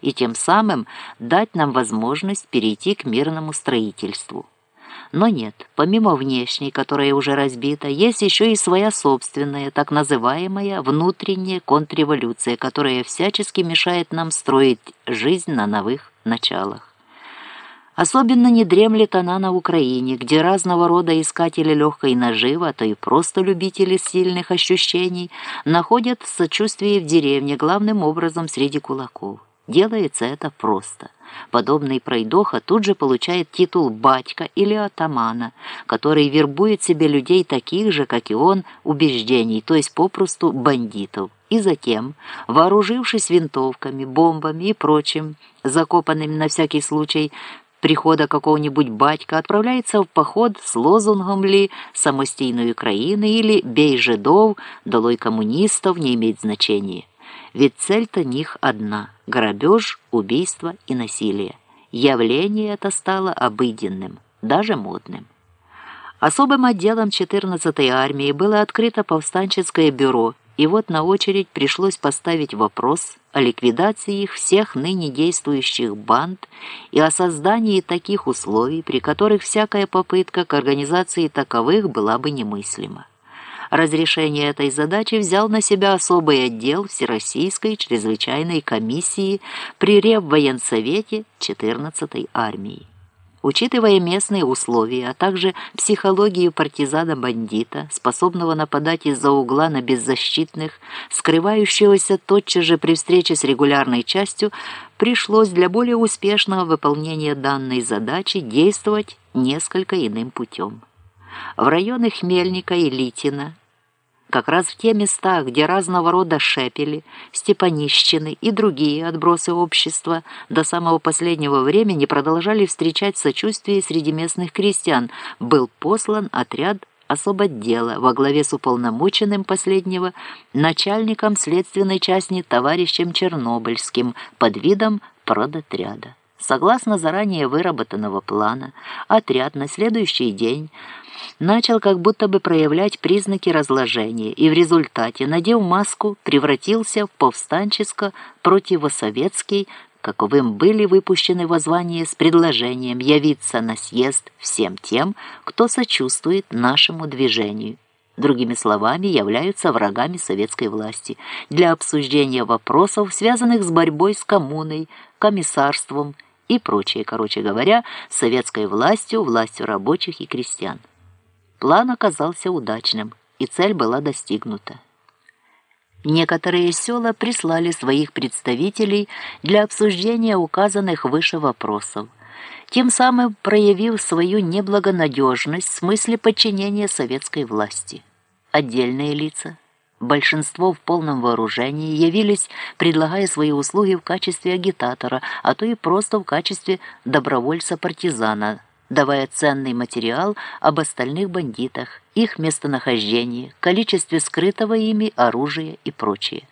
и тем самым дать нам возможность перейти к мирному строительству. Но нет, помимо внешней, которая уже разбита, есть еще и своя собственная, так называемая внутренняя контрреволюция, которая всячески мешает нам строить жизнь на новых началах. Особенно не дремлет она на Украине, где разного рода искатели легкой наживы, а то и просто любители сильных ощущений, находят сочувствие в деревне, главным образом среди кулаков. Делается это просто. Подобный пройдоха тут же получает титул «батька» или «атамана», который вербует себе людей таких же, как и он, убеждений, то есть попросту бандитов. И затем, вооружившись винтовками, бомбами и прочим, закопанными на всякий случай, прихода какого-нибудь батька отправляется в поход с лозунгом ли «самостійної країни» или «бей жидов», «долой коммунистов» не имеет значения. Ведь цель-то них одна – грабеж, убийство и насилие. Явление это стало обыденным, даже модным. Особым отделом 14-й армии было открыто повстанческое бюро – и вот на очередь пришлось поставить вопрос о ликвидации их всех ныне действующих банд и о создании таких условий, при которых всякая попытка к организации таковых была бы немыслима. Разрешение этой задачи взял на себя особый отдел Всероссийской чрезвычайной комиссии при Реввоенсовете 14-й армии. Учитывая местные условия, а также психологию партизана-бандита, способного нападать из-за угла на беззащитных, скрывающегося тотчас же при встрече с регулярной частью, пришлось для более успешного выполнения данной задачи действовать несколько иным путем. В районы Хмельника и Литина как раз в те места, где разного рода шепели, степанищины и другие отбросы общества до самого последнего времени продолжали встречать сочувствие среди местных крестьян, был послан отряд особотдела во главе с уполномоченным последнего начальником следственной части товарищем Чернобыльским под видом продотряда. Согласно заранее выработанного плана, отряд на следующий день начал как будто бы проявлять признаки разложения и в результате, надев маску, превратился в повстанческо-противосоветский, каковым были выпущены воззвания с предложением явиться на съезд всем тем, кто сочувствует нашему движению. Другими словами, являются врагами советской власти, для обсуждения вопросов, связанных с борьбой с коммуной, комиссарством и прочее, короче говоря, советской властью, властью рабочих и крестьян. План оказался удачным, и цель была достигнута. Некоторые села прислали своих представителей для обсуждения указанных выше вопросов, тем самым проявив свою неблагонадежность в смысле подчинения советской власти. Отдельные лица – Большинство в полном вооружении явились, предлагая свои услуги в качестве агитатора, а то и просто в качестве добровольца-партизана, давая ценный материал об остальных бандитах, их местонахождении, количестве скрытого ими оружия и прочее.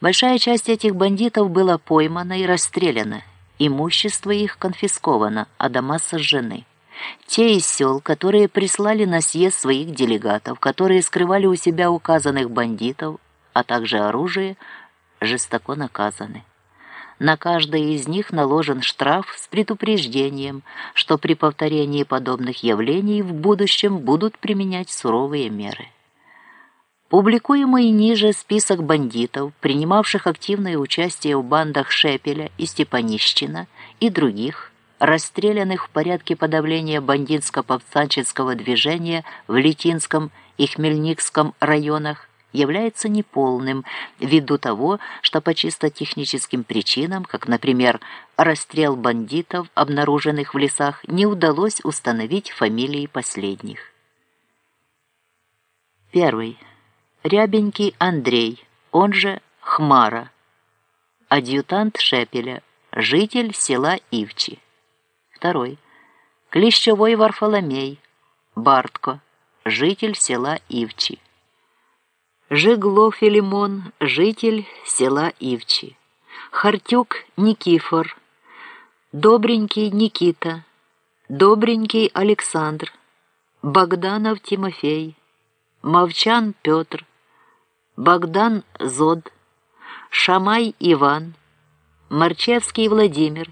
Большая часть этих бандитов была поймана и расстреляна, имущество их конфисковано, а дома сожжены. Те из сел, которые прислали на съезд своих делегатов, которые скрывали у себя указанных бандитов, а также оружие, жестоко наказаны. На каждое из них наложен штраф с предупреждением, что при повторении подобных явлений в будущем будут применять суровые меры. Публикуемый ниже список бандитов, принимавших активное участие в бандах Шепеля и Степанищина и других – расстрелянных в порядке подавления бандитско-повстанческого движения в Литинском и Хмельникском районах, является неполным ввиду того, что по чисто техническим причинам, как, например, расстрел бандитов, обнаруженных в лесах, не удалось установить фамилии последних. Первый. Рябенький Андрей, он же Хмара, адъютант Шепеля, житель села Ивчи. Второй. Клещевой Варфоломей, Бартко, житель села Ивчи. Жигло Филимон, житель села Ивчи. Хартюк Никифор, Добренький Никита, Добренький Александр, Богданов Тимофей, Мовчан Петр, Богдан Зод, Шамай Иван, Марчевский Владимир